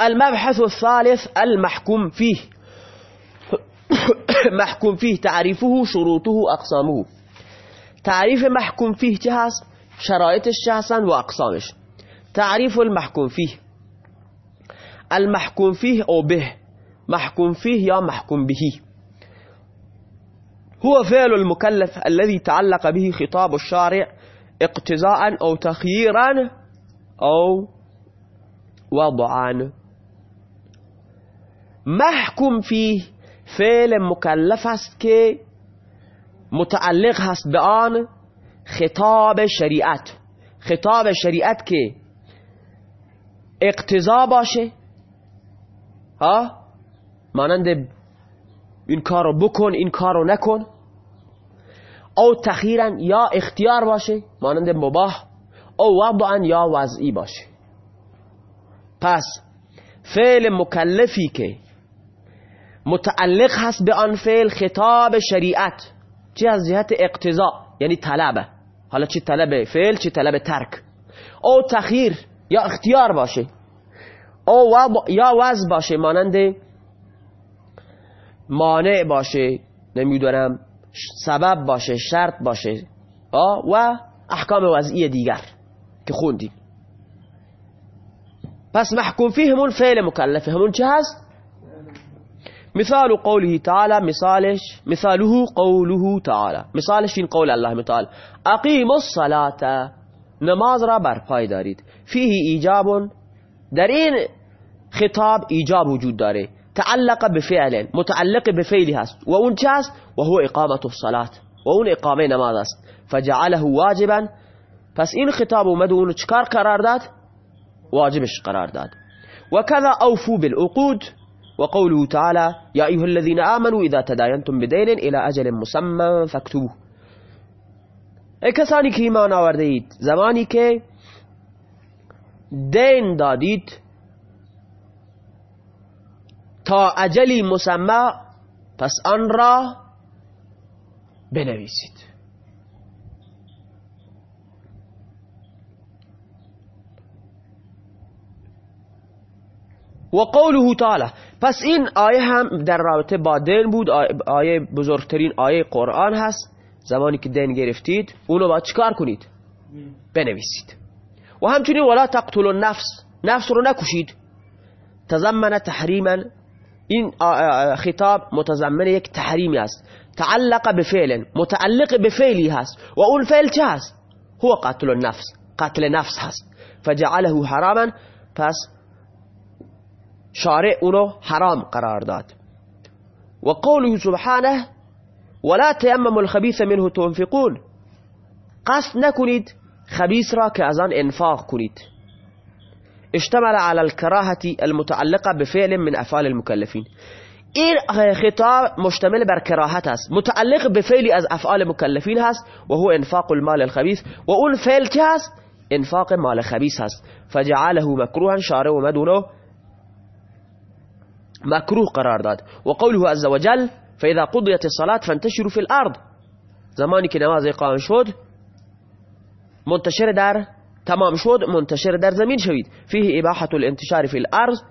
المبحث الثالث المحكوم فيه. محكوم فيه تعريفه شروطه أقسامه. تعريف محكوم فيه چه هست شرایطش چه و اقسامش تعریف المحکوم فيه. المحكوم فيه أو به. محكوم فيه یا محكوم به. هو فعل المكلف الذي تعلق به خطاب الشارع اقتزاء أو تخييرا أو وضعا محكوم فيه فعل مکلف است که متعلق هست به آن خطاب شریعت. خطاب شریعت که اقتضا باشه. ها؟ مانند این کارو بکن این کارو نکن. او تخیرا یا اختیار باشه مانند مباح. او وضعا یا وضعی باشه. پس فعل مکلفی که متعلق هست به آن فعل خطاب شریعت چه از جهت اقتضا؟ یعنی طلبه حالا چه طلب فعل چه طلب ترک؟ او تخیر یا اختیار باشه. او یا وضع باشه مانند مانع باشه نمی‌دونم سبب باشه شرط باشه و احکام وضعی دیگر که خوندیم. پس محکوم فيه همون فعل مکلفه همون چه هست مثال قوله تعالى مثالش مثاله قوله تعالى. مثالش این قول الله تعالى اقیم الصلاة. نماز را برپای دارید. فيه ایجاب در این خطاب ایجاب وجود داره. تعلق بفعل. متعلق بفعلی هست. و اون چه و هو الصلاة. و اون إقامة نماز است. فجعله واجبا. پس این خطاب اومد اونو چکار قرار داد؟ واجبش قرار داد. وكذا اوفو بالعقود وقوله تعالى يا أيها الذين آمنوا إذا تداينتم بدين إلى أجل مسمى فاكتبوه. ای کسانی که ایمان آورده اید زمانی که دین دادید تا اجلی مسمى پس آن را بنویسید و قوله تعالی. پس این آیه هم در رابطه با دین بود. آیه بزرگترین آیه قرآن هست. زمانی که دین گرفتید اونو باید چکار کنید؟ بنویسید. و همچنین ولا تقتلوا النفس. نفس رو نکشید تضمن تحریما. این خطاب متضمن یک تحریمی است. تعلق بفعل متعلق بفعلی هست. و اون فعل چه هست؟ هو قتل النفس. قتل نفس هست. فجعله حراما. پس شارع اونو حرام قرار داد. و قوله سبحانه ولا تيمموا الخبيث منه تنفقون. قصد نکنید خبیث را که آن انفاق کنید. اشتمل على الكراهة المتعلقة بفعل من افعال المكلفين این خطاب مشتمل بر کراهت است. متعلق به فعلی از افعال مکلفین هست و هو انفاق المال الخبیث. و اون فعل چه هست؟ انفاق مال خبیث هست. فجعله مکروها شارع و مدونه مكروه قرار داد وقوله عز وجل فإذا قضيت الصلاة فانتشروا في الأرض. زمانی که نماز اقام شد منتشر در تمام شد منتشر در زمین شوید. فيه إباحة الانتشار في الأرض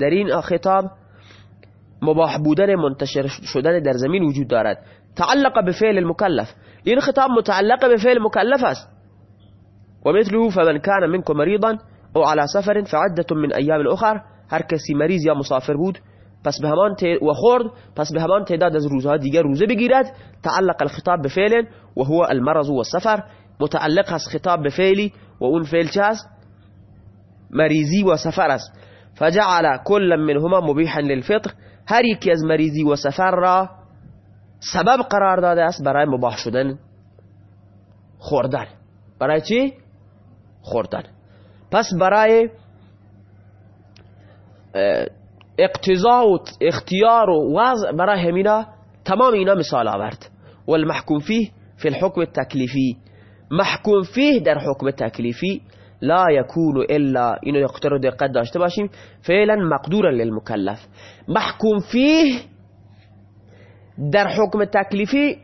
این خطاب مباح بودن منتشر شدن در زمین وجود دارد. تعلق بفعل المكلف. این خطاب متعلق بفعل مكلف است. ومثله فمن كان منكم مريضا أو على سفر فعدة من أيام أخر هر کسی مریض یا مسافر بود پس به همان و خورد پس به همان تعداد از روزها دیگر روزه بگیرد تعلق الخطاب بفعل و هو المرض و السفر متعلق است خطاب بفعلی و اون فعل چه است؟ مریضی و سفر است. فجعل كل منهما مبيحا للفطر هر یکی از مریضی و سفر را سبب قرار داده است برای مباح شدن خوردن. برای چی؟ خوردن. پس برای اقتضاء و اختیار و وضع برای همینا تمام اینا مثال آورد. والمحكوم فيه في الحكم التكليفي محكوم فيه در حكم التكليفي لا يكون الا اینو یقتر دقت داشته باشیم. فعلا مقدورا للمكلف محكوم فيه در حکم تکلیفی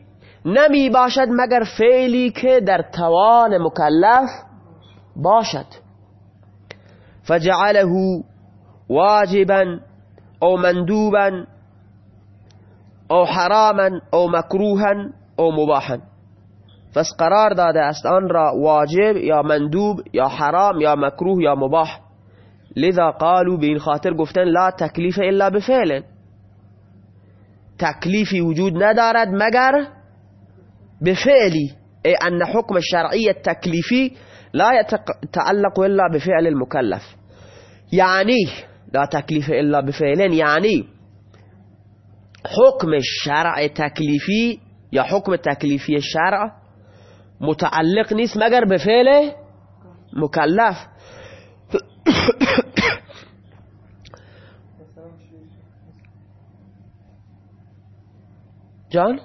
نمی باشد مگر فعلی که در توان مکلف باشد. فجعله واجبا أو مندوبا أو حراما أو مکروها أو مباحا. پس قرار داده است آن را واجب یا مندوب یا حرام یا مکروه یا مباح. لذا قالوا به این خاطر گفتن لا تکلیف الا بفعل. تکلیفی وجود ندارد مگر بفعلی ای ان حکم الشرعی التکلیفی لا يتعلق الا بفعل المكلف يعني لا تكليف إلا بفعل يعني حكم الشرع تكليفي یا حکم تکلیفی الشرع متعلق نیست مگر به فعل مکلف جان؟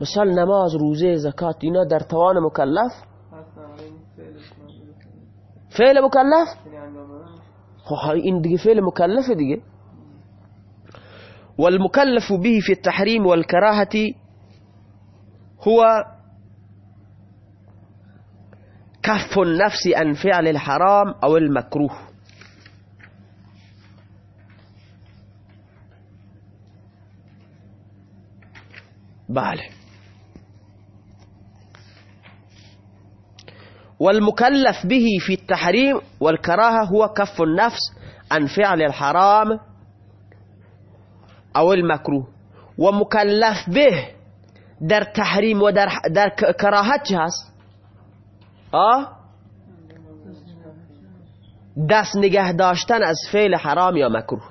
مثال نماز روزه زکات اینا در توان مکلف؟ فعل مکلف؟ خب این دیگه فعل مکلف دیگه والمكلف به في التحريم والكراهة هو كف النفس عن فعل الحرام أو المكروه. بله والمكلف به في التحريم والكراهة هو كف النفس عن فعل الحرام أو المكروه. ومكلف به در تحریم و در, چه هست آه؟ دست نگه داشتن از فعل حرام یا مکروه.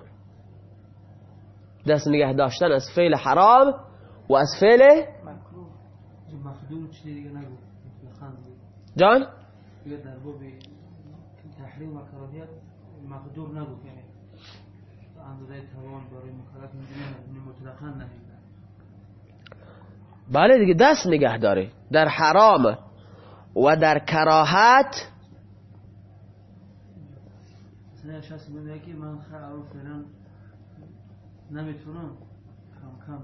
دست نگه داشتن از فعل حرام و از فعل جان؟ در باب تحریم و کراهیت مقدور نبود. یعنی اندازه توان برای مکلف مطلقا نهیده بله دیگه دست نگه داره. در حرام و در کراهت مثلا شخص میگه که من فعلا نمی‌تونم. کم کم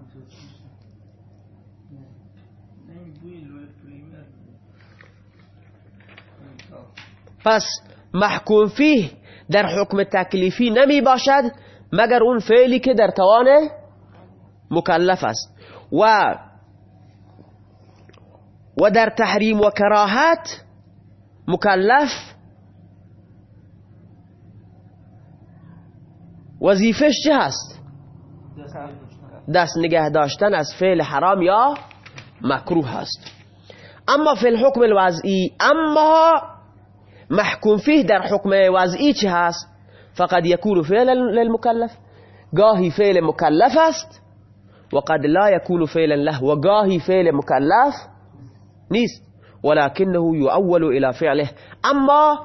پس محکوم فیه در حکم تکلیفی نمی باشد مگر اون فعلی که در توان مکلف است. و و در تحریم و کراهت مکلف وظیفش چه هست؟ دست نگه داشتن از فعل حرام یا مکروه هست. اما فی الحکم الوضعی اما محکوم فیه در وضعی چه هست؟ فقد يكون فعلا للمكلف گاهی فعل مکلف است وقد لا يكون فعلا له وگاهی فعل مکلف ولكنه يؤول إلى فعله. اما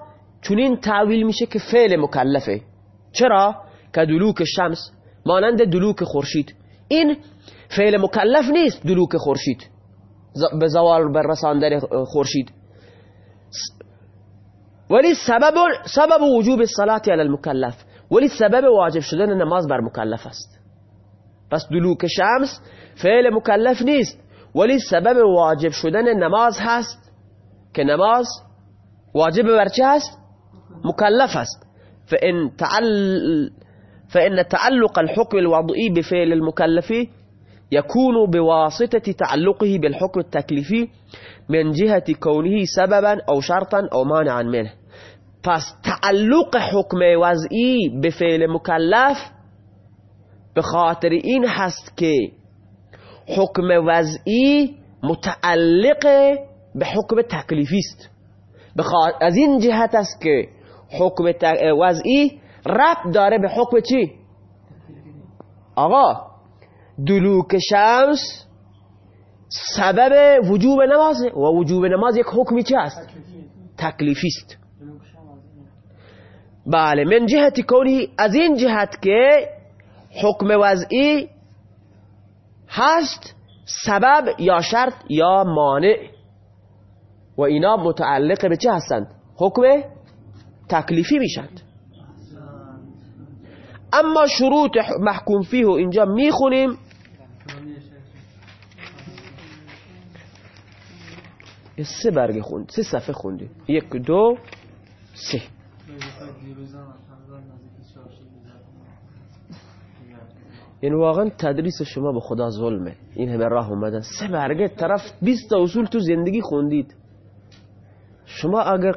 چنین تأویل میشه که فعل مکلفه. چرا؟ که دلوک شمس مانند دلوک خورشید. این فعل مکلف نیست دلوک خورشید. به زوال بر رساندن خورشید. ولی سبب وجوب الصلاة على المكلف. ولی سبب واجب شدن نماز بر مکلف است. پس دلوک شمس فعل مکلف نیست. ولی سبب واجب شدن نماز هست که نماز واجب بر چه هست؟ مکلف است. فإن تعل فإن تعلق الحكم الوضعي بفعل المكلف يكون بواسطة تعلقه بالحكم التكليفي من جهة كونه سببا أو شرطا أو مانعا منه پس تعلق حکم وضعی به فعل مکلف به خاطر هست که متعلق به حکم است از این جهت است که حکم وضعی ربط داره به حکم چی؟ آقا دلوک شمس سبب وجوب نمازه و وجوب نماز یک حکمی چه است؟ تکلیفی است. بله من جهت کونی از این جهت که حکم وضعی هست سبب یا شرط یا مانع. و اینا متعلق به چه هستند؟ حکم تکلیفی میشند. اما شروط محکوم فیه اینجا می‌خونیم. سه برگ خوند سه صفحه خوندیم یک دو سه. چهارشو یعنی واقعا تدریس شما به خدا ظلمه. این همه راه اومدن سه برگه طرف 20 تا اصول تو زندگی خوندید. شما اگر